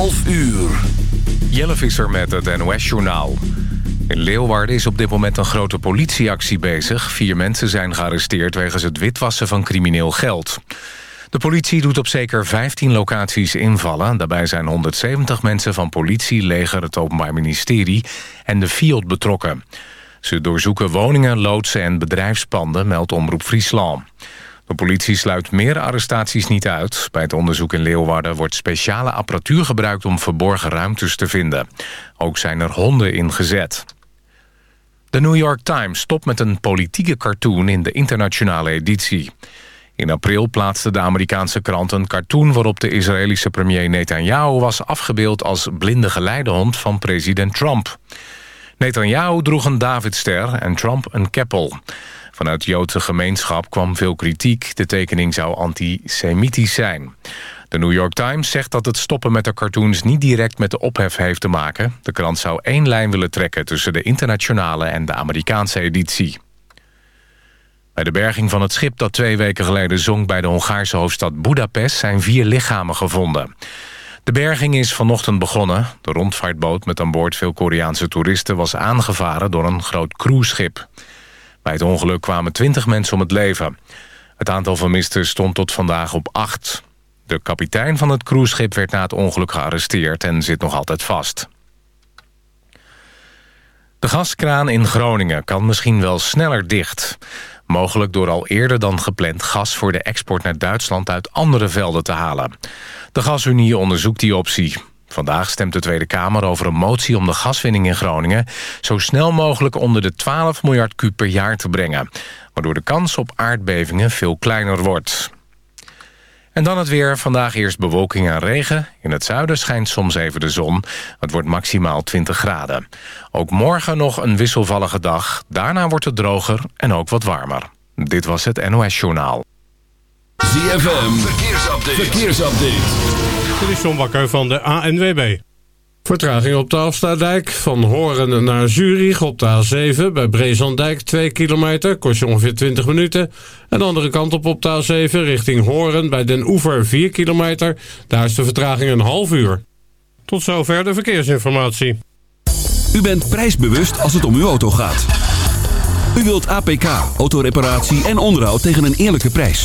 11 uur. Jelle Visser met het NOS-journaal. In Leeuwarden is op dit moment een grote politieactie bezig. Vier mensen zijn gearresteerd wegens het witwassen van crimineel geld. De politie doet op zeker 15 locaties invallen. Daarbij zijn 170 mensen van politie, leger, het Openbaar Ministerie en de FIOD betrokken. Ze doorzoeken woningen, loodsen en bedrijfspanden, meldt Omroep Friesland. De politie sluit meer arrestaties niet uit. Bij het onderzoek in Leeuwarden wordt speciale apparatuur gebruikt... om verborgen ruimtes te vinden. Ook zijn er honden ingezet. De New York Times stopt met een politieke cartoon in de internationale editie. In april plaatste de Amerikaanse krant een cartoon... waarop de Israëlische premier Netanyahu was afgebeeld... als blinde geleidehond van president Trump. Netanyahu droeg een Davidster en Trump een keppel. Vanuit Joodse gemeenschap kwam veel kritiek. De tekening zou antisemitisch zijn. De New York Times zegt dat het stoppen met de cartoons... niet direct met de ophef heeft te maken. De krant zou één lijn willen trekken... tussen de internationale en de Amerikaanse editie. Bij de berging van het schip dat twee weken geleden zonk... bij de Hongaarse hoofdstad Budapest zijn vier lichamen gevonden. De berging is vanochtend begonnen. De rondvaartboot met aan boord veel Koreaanse toeristen... was aangevaren door een groot cruiseschip. Bij het ongeluk kwamen 20 mensen om het leven. Het aantal vermisten stond tot vandaag op 8. De kapitein van het cruiseschip werd na het ongeluk gearresteerd... en zit nog altijd vast. De gaskraan in Groningen kan misschien wel sneller dicht. Mogelijk door al eerder dan gepland gas voor de export naar Duitsland uit andere velden te halen. De Gasunie onderzoekt die optie. Vandaag stemt de Tweede Kamer over een motie om de gaswinning in Groningen... zo snel mogelijk onder de 12 miljard kuub per jaar te brengen. Waardoor de kans op aardbevingen veel kleiner wordt. En dan het weer. Vandaag eerst bewolking en regen. In het zuiden schijnt soms even de zon. Het wordt maximaal 20 graden. Ook morgen nog een wisselvallige dag. Daarna wordt het droger en ook wat warmer. Dit was het NOS Journaal. ZFM. Verkeersupdate. Verkeersupdate. Dit is John Bakker van de ANWB. Vertraging op de Afsluitdijk van Horen naar Zurich op de A7 bij Brezandijk 2 kilometer, kost je ongeveer 20 minuten. En de andere kant op op de A7 richting Horen bij Den Oever 4 kilometer, daar is de vertraging een half uur. Tot zover de verkeersinformatie. U bent prijsbewust als het om uw auto gaat. U wilt APK, autoreparatie en onderhoud tegen een eerlijke prijs.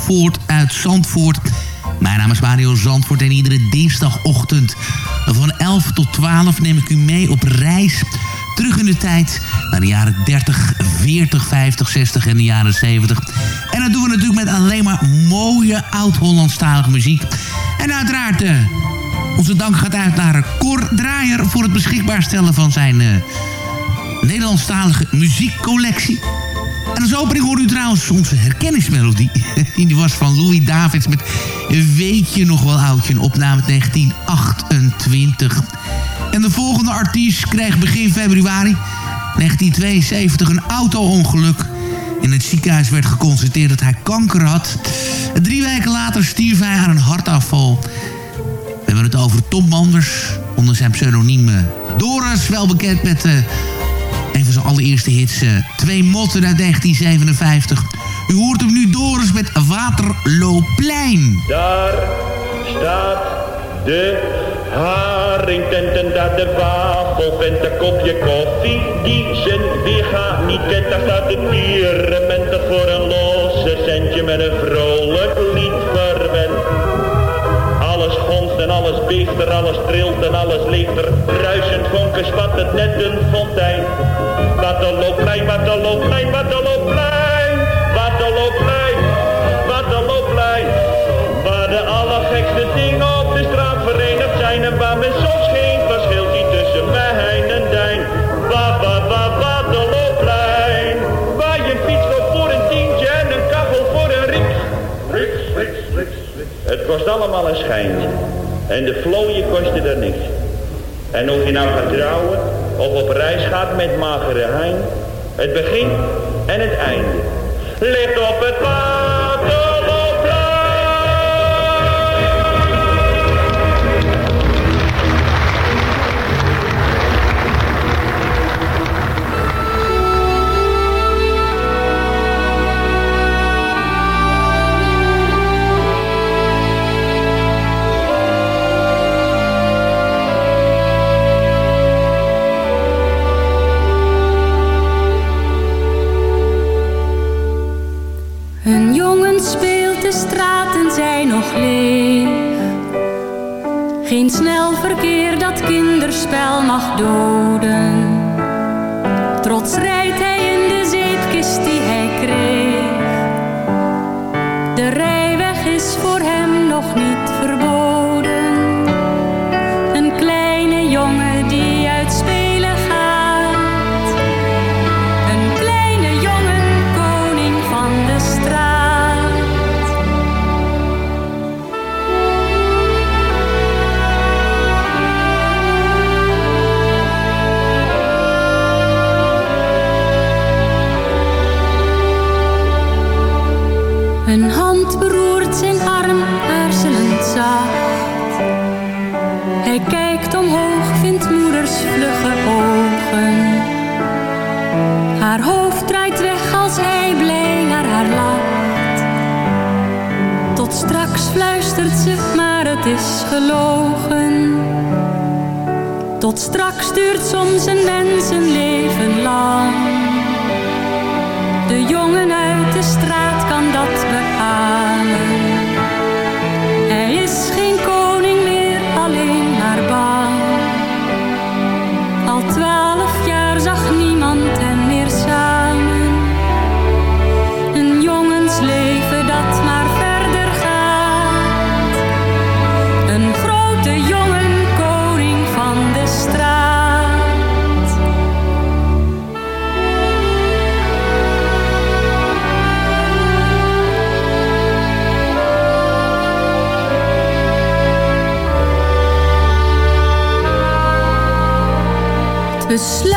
Zandvoort uit Zandvoort. Mijn naam is Mario Zandvoort en iedere dinsdagochtend van 11 tot 12 neem ik u mee op reis terug in de tijd naar de jaren 30, 40, 50, 60 en de jaren 70. En dat doen we natuurlijk met alleen maar mooie oud-Hollandstalige muziek. En uiteraard, eh, onze dank gaat uit naar Cor Draaier voor het beschikbaar stellen van zijn... eh, Nederlandstalige muziekcollectie. En als opening hoort u trouwens onze herkenningsmelodie. Die was van Louis Davids met Weet je nog wel oudje, een opname uit 1928. En de volgende artiest kreeg begin februari 1972 een auto-ongeluk. In het ziekenhuis werd geconstateerd dat hij kanker had. Drie weken later stierf hij aan een hartafval. We hebben het over Tom Manders, onder zijn pseudoniem eh, Doris, wel bekend met van zijn allereerste hits, eh, Twee Motten uit 1957. U hoort hem nu Doris met Waterlooplein. Daar staat de haringtent en daar de wafelvent, een kopje koffie die zijn weerga niet kent. Daar staat de pierementer voor een losse centje met een vrolijk lied verwend. Alles gonst en alles beeft er, alles trilt en alles leeft er. Ruisend vonken spat het net een fontein. Waterloopplein, waterloopplein, waterloopplein, waterloopplein, waterloopplein. Waar de allergekste dingen op de straat verenigd zijn en waar men soms geen verschil ziet tussen mijn en dijn. Wa, wa, wa, waterloopplein. Waar je een fiets koopt voor een tientje en een kachel voor een riks. Riks, riks, riks, riks. Het kost allemaal een schijntje. En de vlooien kosten er niks. En of je nou gaat trouwen of op reis gaat met magere hein. Het begin en het einde. Ligt op het waterloopplein. Besluit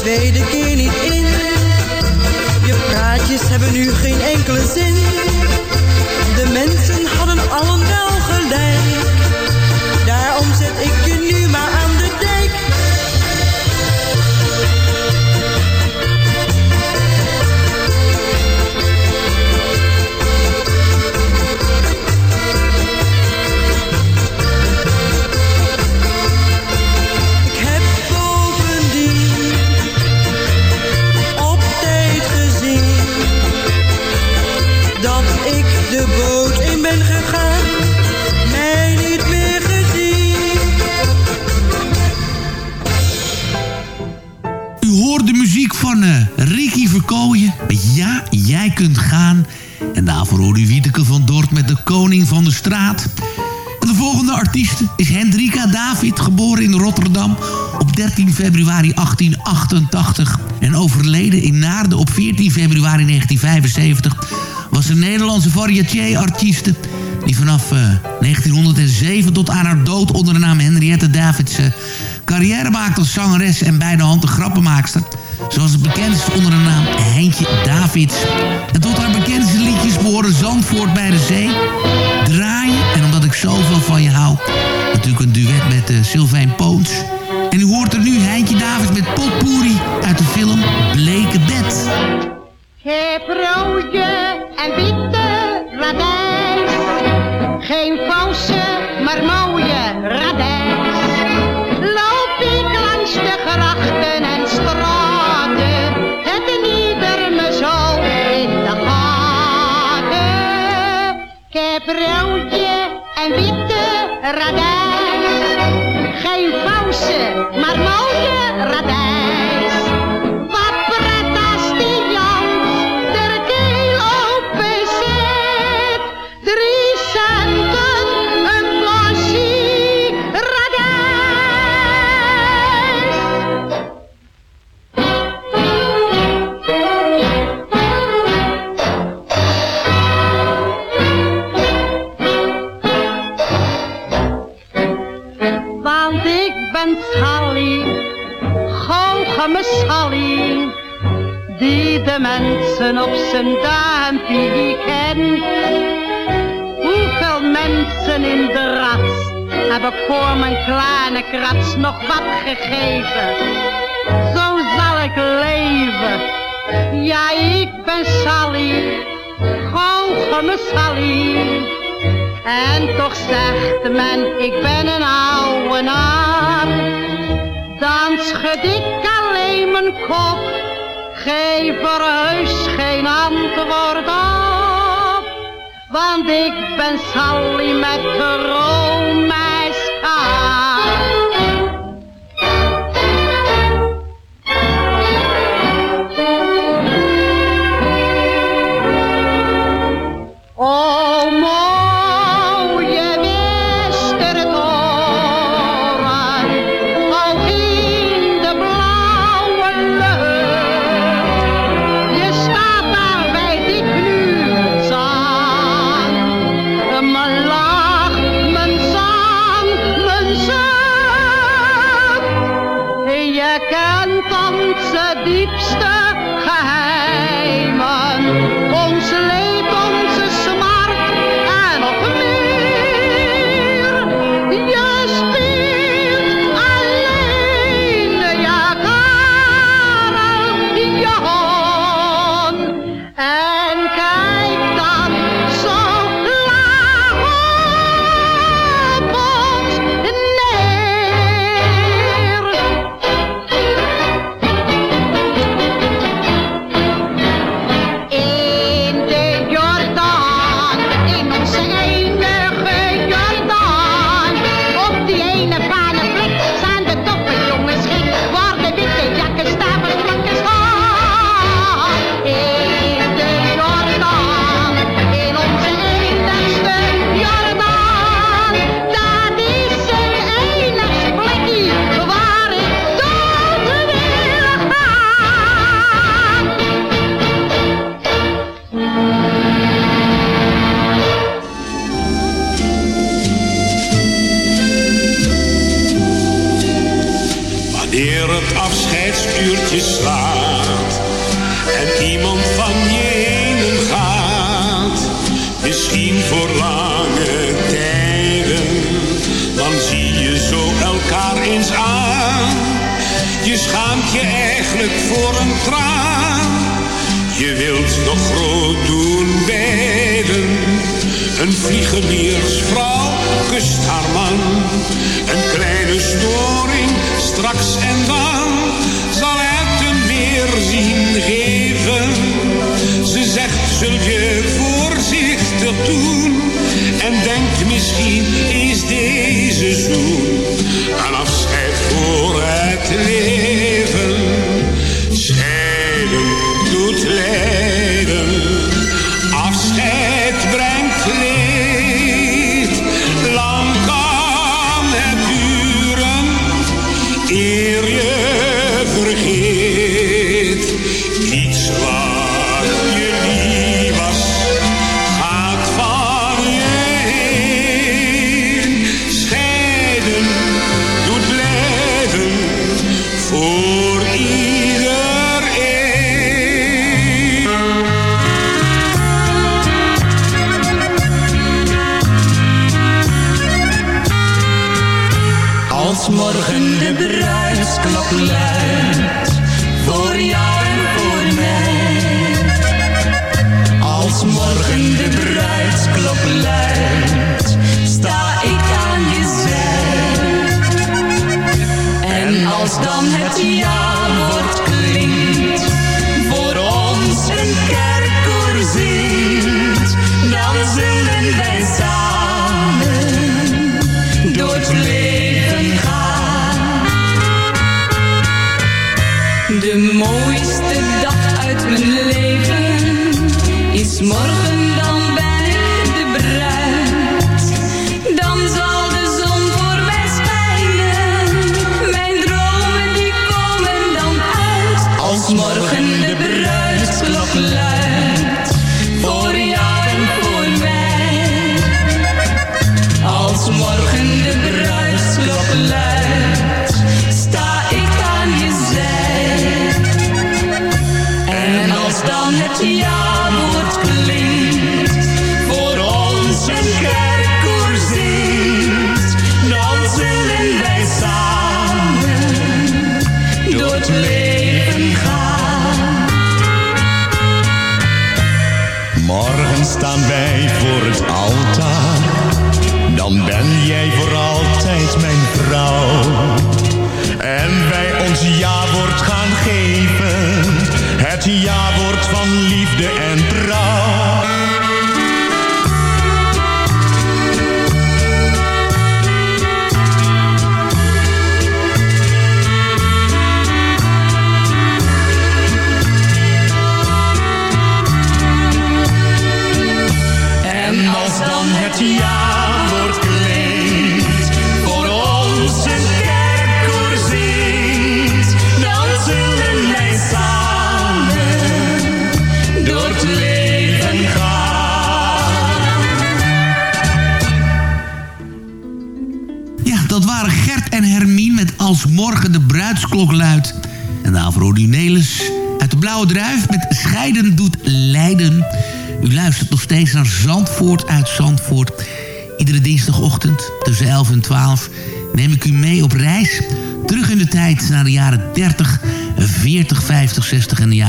tweede keer niet in. Je praatjes hebben nu geen enkele zin. De mensen hadden allen wel gelijk. Daarom zet ik je nu maar aan de kunt gaan. En daarvoor hoort u Wieteke van Dort met de koning van de straat. De volgende artiest is Hendrika David, geboren in Rotterdam op 13 februari 1888 en overleden in Naarden op 14 februari 1975, was een Nederlandse variété-artieste die vanaf eh, 1907 tot aan haar dood onder de naam Henriette Davids eh, carrière maakte als zangeres en bij de hand een grappenmaakster. Zoals het bekend is onder de naam Heintje Davids. En tot haar bekendste liedjes behoren Zandvoort bij de Zee, Draaien en Omdat ik zoveel van je hou. Natuurlijk een duet met uh, Sylvain Poons. En u hoort er nu Heintje Davids met Potpourri uit de film Bleke Bed. Heb rode en witte rode en witte radijs. Geen valse, maar mensen op zijn duimpje kent. Hoeveel mensen in de rats hebben voor mijn kleine krats nog wat gegeven? Zo zal ik leven. Ja, ik ben Sally, goocheme Sally. En toch zegt men, ik ben een oude naar. Dan schud ik alleen mijn kop, geef er heus geen antwoord op. Want ik ben Sally met de roomijskaart. Kent onze diepste geheimen. Storing straks en dan zal het een weerzien geven. Ze zegt zul je voorzichtig doen. En denkt misschien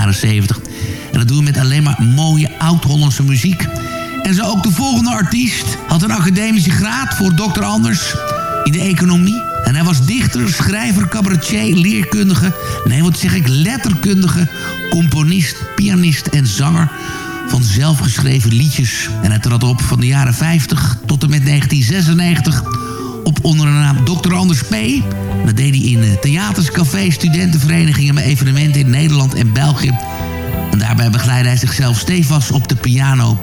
jaren 70. En dat doen we met alleen maar mooie oud-Hollandse muziek. En zo ook de volgende artiest had een academische graad voor dokter Anders in de economie. En hij was dichter, schrijver, cabaretier, leerkundige... nee, wat zeg ik, letterkundige, componist, pianist en zanger... van zelfgeschreven liedjes. En hij trad op van de jaren 50 tot en met 1996 op onder de naam Dr. Anders P. Dat deed hij in eh, theaters, cafés, studentenverenigingen... met evenementen in Nederland en België. En daarbij begeleidde hij zichzelf stevast op de piano...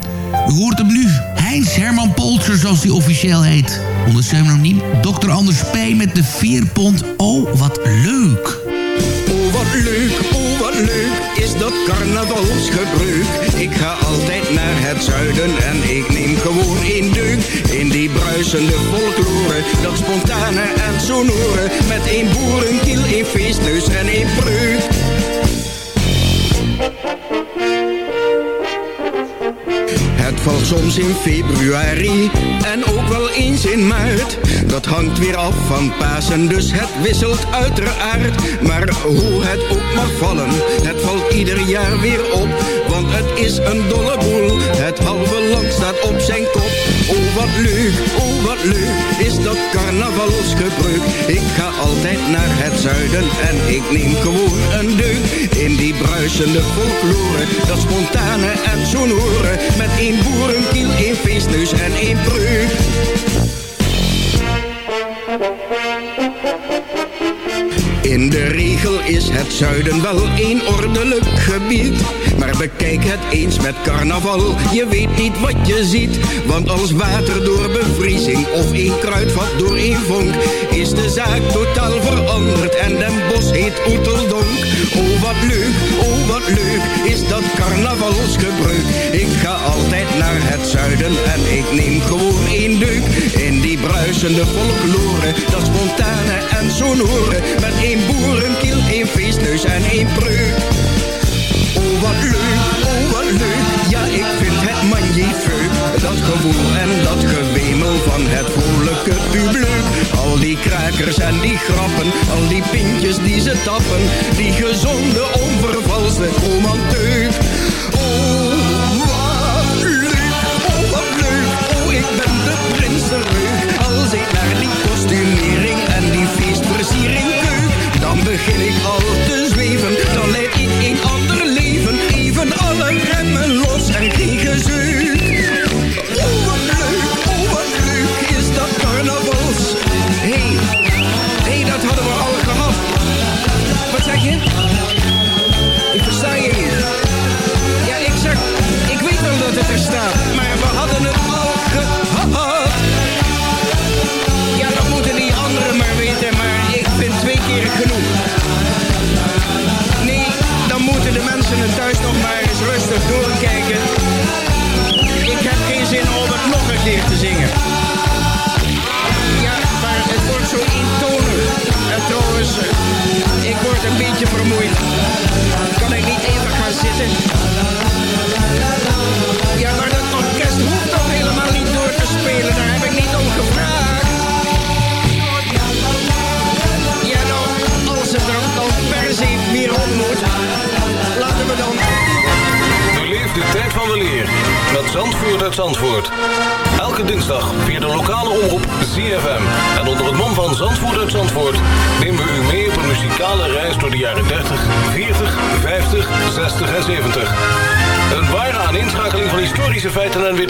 U hoort hem nu. Heinz Herman Polzer, zoals hij officieel heet. Onder pseudoniem Dr. Anders P. met de vierpont. Oh, wat leuk. Oh wat leuk, oh wat leuk is dat carnavalsgebruik. Ik ga altijd naar het zuiden en ik neem gewoon een deuk. In die bruisende folklore, dat spontane en sonore. Met een boerenkiel, een feestneus en een breuk. Het het valt soms in februari en ook wel eens in maart. Dat hangt weer af van Pasen, dus het wisselt uiteraard. Maar hoe het ook mag vallen, het valt ieder jaar weer op. Want het is een dolle boel, het halve land staat op zijn kop. Oh wat leuk, oh wat leuk, is dat carnavalsgebruik. Ik ga altijd naar het zuiden en ik neem gewoon een deuk. In die bruisende folklore, dat spontane en sonore. Met één boerenkiel, één feestneus en één breuk. In de regel is het zuiden wel een ordelijk gebied. Maar bekijk het eens met carnaval, je weet niet wat je ziet. Want als water door bevriezing of een kruidvat door een vonk... is de zaak totaal veranderd en den bos heet Oeteldonk. Oh wat leuk, oh wat leuk, is dat carnavalsgebruik. Ik ga altijd naar het zuiden en ik neem gewoon één deuk. In die bruisende folklore, dat spontane en sonore... met één boerenkiel,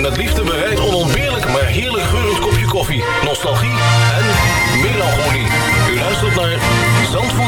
met liefde bereid onontbeerlijk maar heerlijk geurend kopje koffie, nostalgie en melancholie. U luistert naar Zandvoort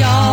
Kan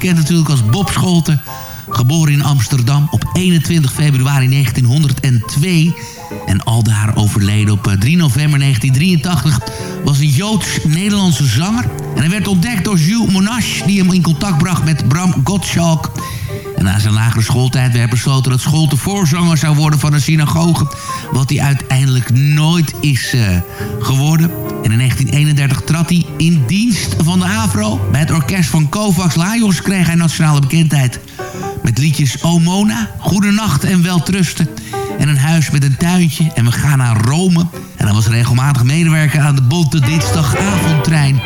bekend natuurlijk als Bob Scholten. Geboren in Amsterdam op 21 februari 1902. En aldaar overleden op eh, 3 november 1983 was een Joods-Nederlandse zanger. En hij werd ontdekt door Jules Monash, die hem in contact bracht met Bram Gottschalk. En na zijn lagere schooltijd werd besloten dat Scholte voorzanger zou worden van een synagoge. Wat hij uiteindelijk nooit is eh, geworden. En in 1931 trad hij in dienst van de AVRO. Bij het orkest van Kovacs Lajos kreeg hij nationale bekendheid. Met liedjes O Mona, Goedenacht en Weltrusten. En een huis met een tuintje en we gaan naar Rome. En hij was regelmatig medewerker aan de Bonte Dinsdagavondtrein.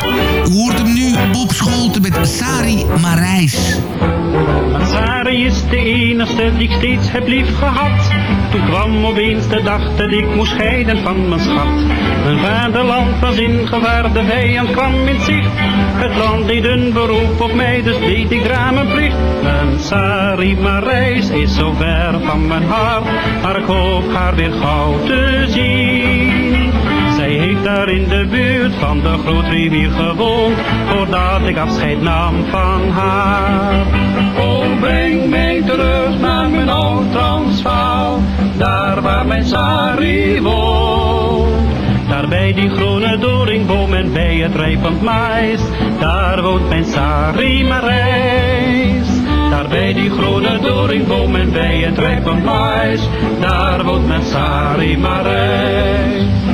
U hoort hem nu, Bob Scholten met Sari Marijs. Sari is de enige die ik steeds heb lief gehad. Toen kwam opeens de dag dat ik moest scheiden van mijn schat. Mijn vaderland was in gevaar, de vijand kwam in zicht. Het land deed een beroep op mij, dus deed ik daar mijn plicht. Mijn Sari Marijs is zo ver van mijn hart, maar ik hoop haar weer gauw te zien. Daar in de buurt van de grootrivier gewoond, voordat ik afscheid nam van haar. Oh, breng mij terug naar mijn oud Transvaal, daar waar mijn Sari woont. Daar bij die groene doringboom en bij het rijpend mais, daar woont mijn Sari Marijs. Daar bij die groene doringboom en bij het rijpend mais, daar woont mijn Sari Marijs.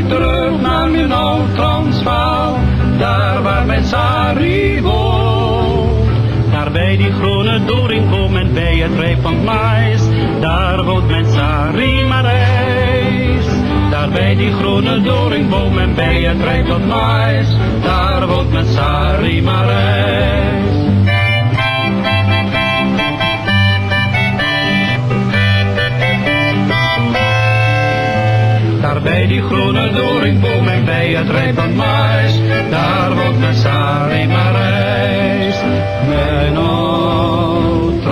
Terug naar mijn oud Transvaal, daar waar mijn Sari woont. Daar bij die groene doringboom en bij het rijp van mais, daar woont mijn Sari Marijs. Daar bij die groene doringboom en bij het rijp van mais, daar woont mijn Sari Marijs. Groene doringboom en bij het rijpend mais, daar woont mijn Sari Marijs. Mijn oud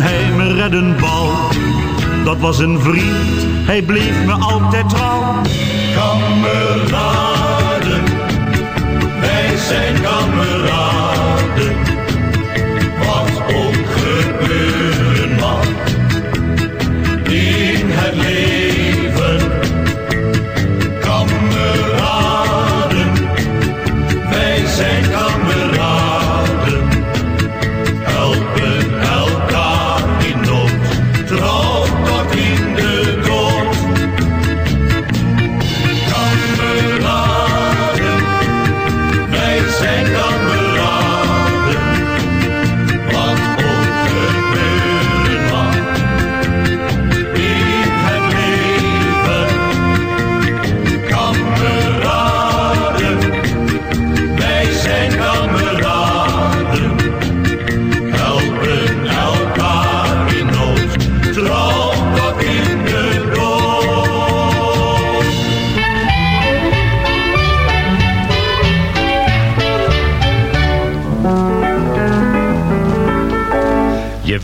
hij me redden wou. Dat was een vriend, hij bleef me altijd trouw. Kameraden,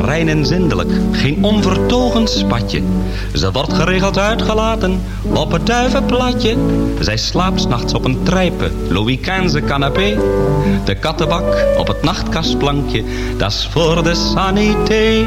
rein en zindelijk, geen onvertogen spatje. Ze wordt geregeld uitgelaten op het duivenplatje. Zij slaapt nachts op een trijpe, Louis canapé. De kattenbak op het nachtkastplankje, dat is voor de sanité.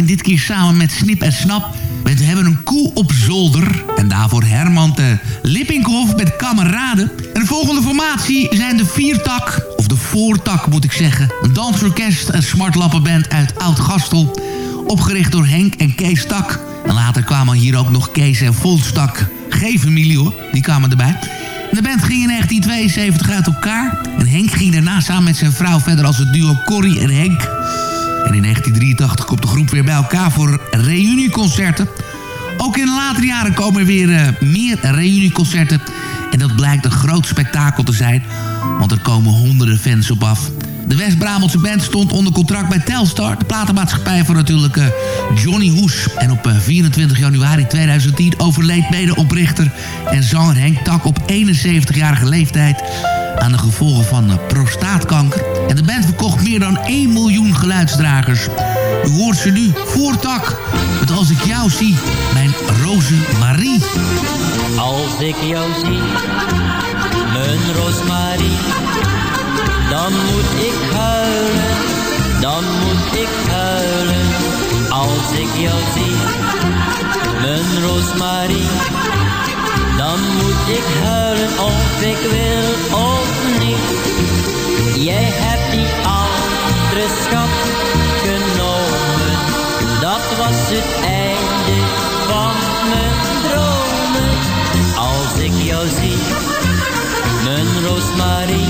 Alleen dit keer samen met Snip en Snap. We hebben een koe op zolder. En daarvoor Herman de Lippinghoff met kameraden. En de volgende formatie zijn de Viertak. Of de Voortak moet ik zeggen. Een dansorkest, een smartlappenband uit Oud-Gastel. Opgericht door Henk en Kees Tak. En later kwamen hier ook nog Kees en Fons Tak. Geen familie hoor, die kwamen erbij. De band ging in 1972 uit elkaar. En Henk ging daarna samen met zijn vrouw verder als het duo Corrie en Henk. En in 1983 komt de groep weer bij elkaar voor reunieconcerten. Ook in de latere jaren komen er weer eh, meer reunieconcerten. En dat blijkt een groot spektakel te zijn. Want er komen honderden fans op af. De West-Brabantse band stond onder contract bij Telstar. De platenmaatschappij van natuurlijk eh, Johnny Hoes. En op eh, 24 januari 2010 overleed medeoprichter en zanger Henk Tak op 71-jarige leeftijd aan de gevolgen van eh, prostaatkanker. En de band verkocht meer dan 1 miljoen geluidsdragers. U hoort ze nu, voortak, met Als ik jou zie, mijn Rosemarie. Als ik jou zie, mijn Roosmarie, dan moet ik huilen, dan moet ik huilen. Als ik jou zie, mijn Roosmarie, dan moet ik huilen of ik wil of niet. Jij hebt die andere schat genomen, dat was het einde van mijn dromen. Als ik jou zie, mijn Roosmarie,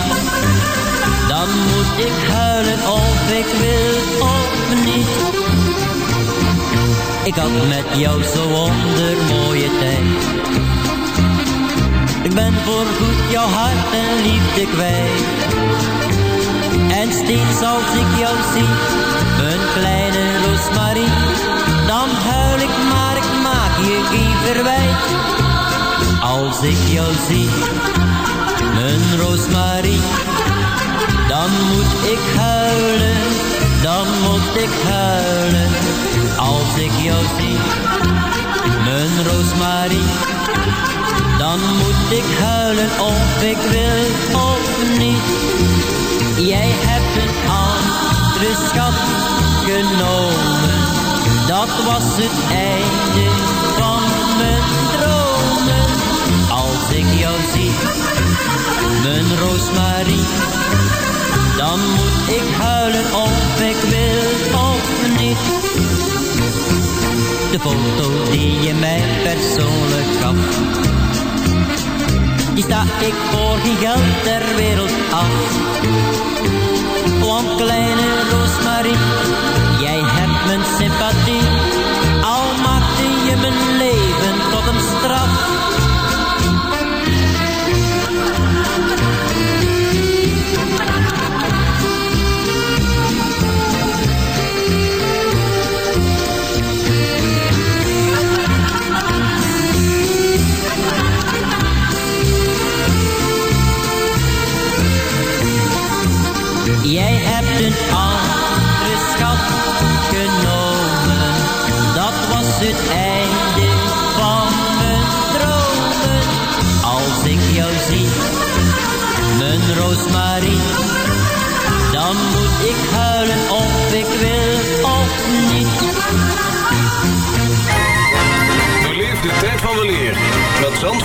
dan moet ik huilen of ik wil of niet. Ik had met jou zo wonder mooie tijd. Ik ben voorgoed jouw hart en liefde kwijt. En steeds als ik jou zie, mijn kleine Roosmarie, dan huil ik maar ik maak je geen verwijt. Als ik jou zie, mijn Roosmarie, dan moet ik huilen dan moet ik huilen als ik jou zie. Mijn Roosmarie, dan moet ik huilen of ik wil of niet. Jij hebt een andere schat genomen, dat was het einde van mijn dromen. Als ik jou zie, mijn Roosmarie, dan moet ik huilen of ik wil of niet. De foto die je mij persoonlijk gaf, die sta ik voor geen geld ter wereld af. Want kleine Roosmarie, jij hebt mijn sympathie, al maakte je mijn leven tot een straf. Een andere schat genomen. Dat was het einde van mijn dromen. Als ik jou zie, mijn Roosmarie, dan moet ik huilen of ik wil of niet.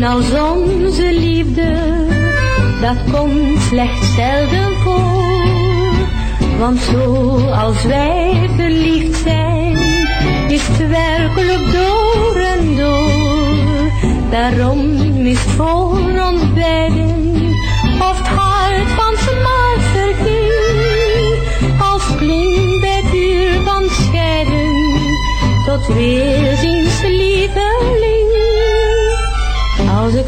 schoon als onze liefde, dat komt slechts zelden voor. Want zo als wij verliefd zijn, is het werkelijk door en door. Daarom is het voor ons beiden, of het hart van zijn maar verging. Als klinkt bij het uur van scheiden, tot weerziens lieveling.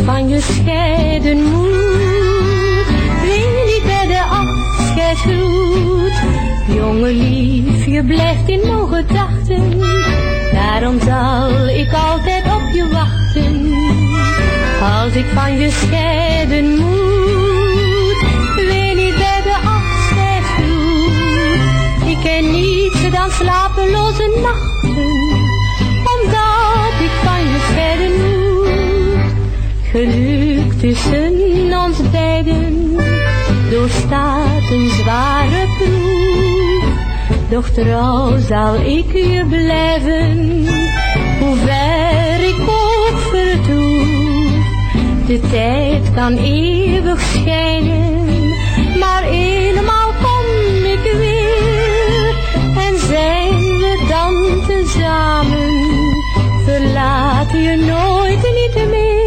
Van je scheiden moet, wil ik bij de afscheidsgroet. Jonge lief, je blijft in mijn gedachten, daarom zal ik altijd op je wachten. Als ik van je scheiden moet, wil ik bij de afscheidsgroet. Ik ken niets dan slapeloze nachten, Geluk tussen ons beiden doorstaat een zware proef. Doch trouw zal ik je blijven, hoe ver ik ook vertoef. De tijd kan eeuwig schijnen, maar eenmaal kom ik weer. En zijn we dan tezamen, verlaat je nooit niet meer.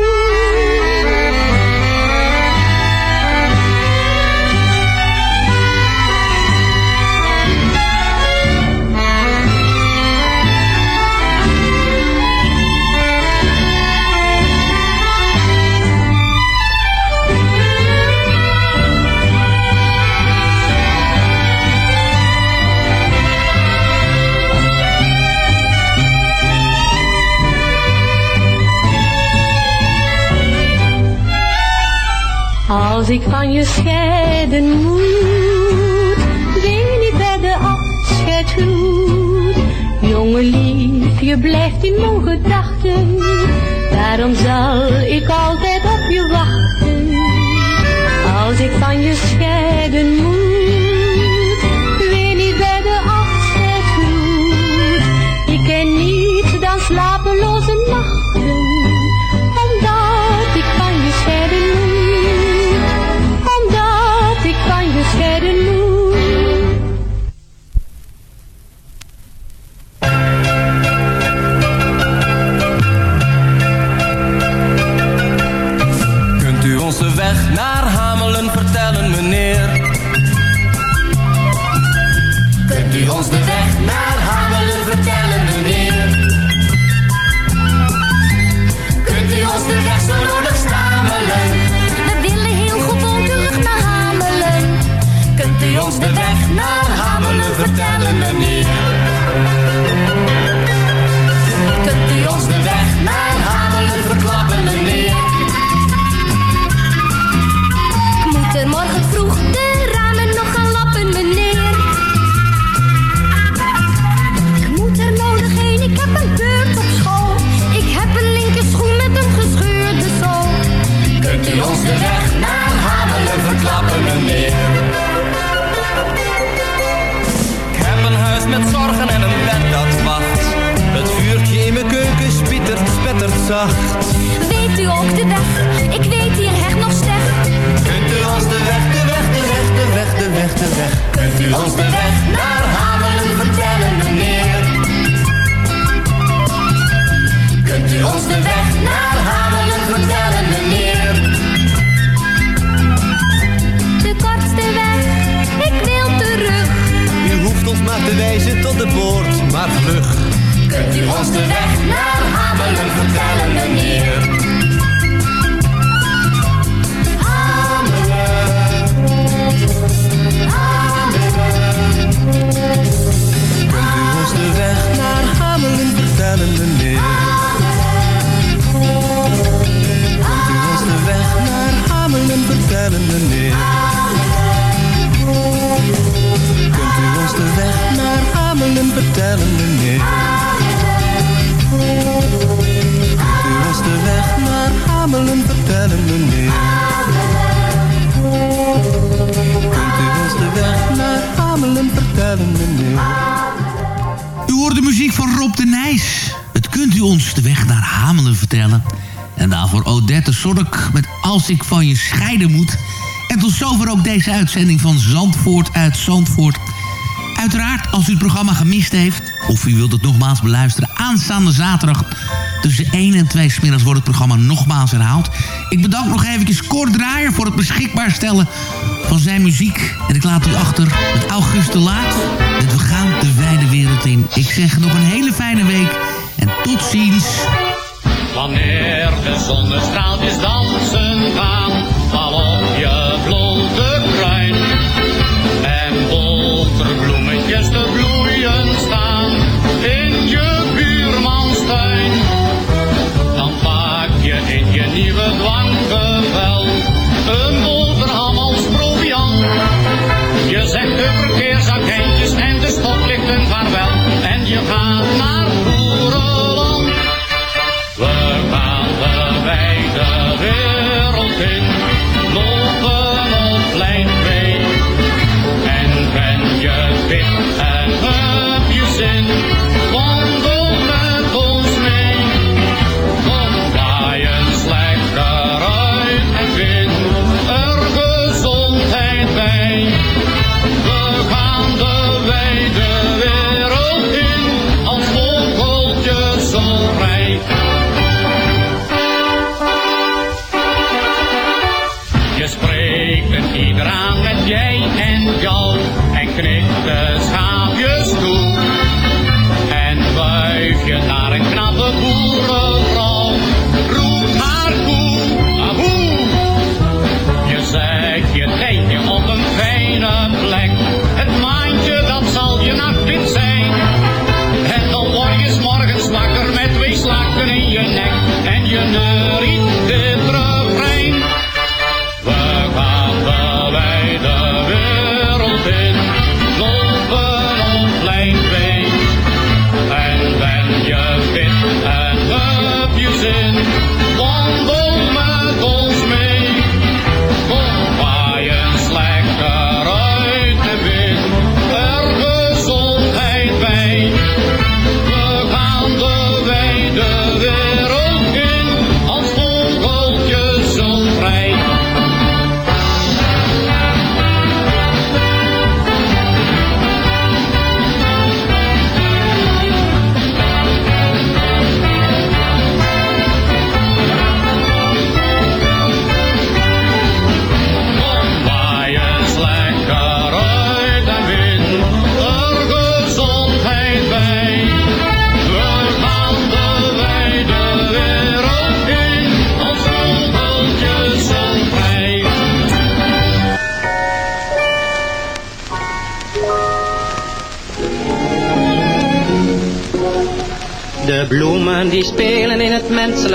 Als ik van je scheiden moet, ween ik bij de afscheidsgroet. Jonge lief, je blijft in mijn gedachten. Daarom zal ik altijd op je wachten. Als ik van je scheiden moet, zacht. Weet u ook de weg? Ik weet hier echt nog slecht. Kunt u ons de weg, de weg, de weg, de weg, de weg, de weg. Kunt u ons de weg naar Hamelen vertellen, meneer? Kunt u ons de weg naar Hamelen vertellen, meneer? De kortste weg, ik wil terug. U hoeft ons maar te wijzen tot de poort, maar vlug. Kunt u ons de weg naar Hamelen vertellen, meneer? Kunt u ons de weg naar Hamelen vertellen, meneer? Kunt u ons de weg naar Hamelen vertellen, meneer? U ons de weg naar Hamelen vertellen, meneer? U ons de weg naar Hamelen vertellen, meneer? Kunt u ons de weg naar Hamelen vertellen, meneer? U hoort de muziek van Rob de Nijs. Het kunt u ons de weg naar Hamelen vertellen. En daarvoor Odette Sork met Als ik van je scheiden moet. En tot zover ook deze uitzending van Zandvoort uit Zandvoort. Uiteraard, als u het programma gemist heeft... of u wilt het nogmaals beluisteren... aanstaande zaterdag tussen 1 en 2 smiddags wordt het programma nogmaals herhaald. Ik bedank nog eventjes Kort Draaier voor het beschikbaar stellen van zijn muziek. En ik laat u achter met August de Laat. En we gaan de wijde wereld in. Ik zeg nog een hele fijne week en tot ziens. Wanneer de zonnestraaltjes dansen gaan, val op je kruin. En boterbloemetjes te bloeien staan in je buurmanstuin. Dan pak je in je nieuwe dwanggevel een boterham als proviant. Je zegt de verkeersagentjes en de stoplichten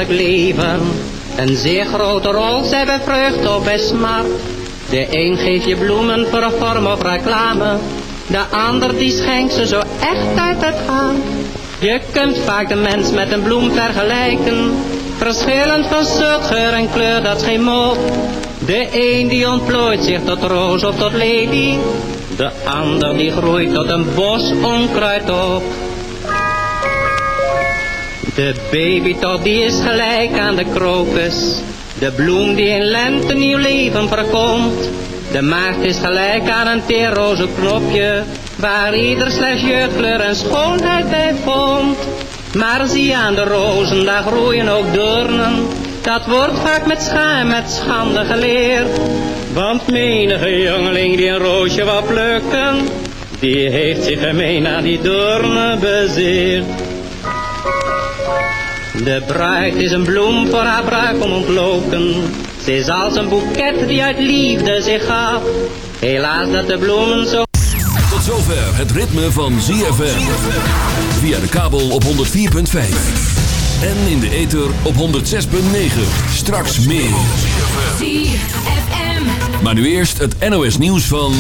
leven. Een zeer grote rol, zij vreugde of bij smart. De een geeft je bloemen voor een vorm of reclame. De ander die schenkt ze zo echt uit het hart. Je kunt vaak de mens met een bloem vergelijken. Verschillend van soort, geur en kleur, dat is geen mop. De een die ontplooit zich tot roos of tot lelie. De ander die groeit tot een bos onkruid op. De babytop die is gelijk aan de krokus. De bloem die in lente nieuw leven verkomt. De maagd is gelijk aan een teerroze knopje. Waar ieder slechts jeugdkleur en schoonheid bij vond. Maar zie aan de rozen, daar groeien ook doornen. Dat wordt vaak met schaam, met schande geleerd. Want menige jongeling die een roosje wou plukken. Die heeft zich gemeen aan die doornen bezeerd. De bruid is een bloem voor haar bruik om ontloken. Ze is als een boeket die uit liefde zich gaf. Helaas dat de bloemen zo... Tot zover het ritme van ZFM. Via de kabel op 104.5. En in de ether op 106.9. Straks meer. ZFM. Maar nu eerst het NOS nieuws van...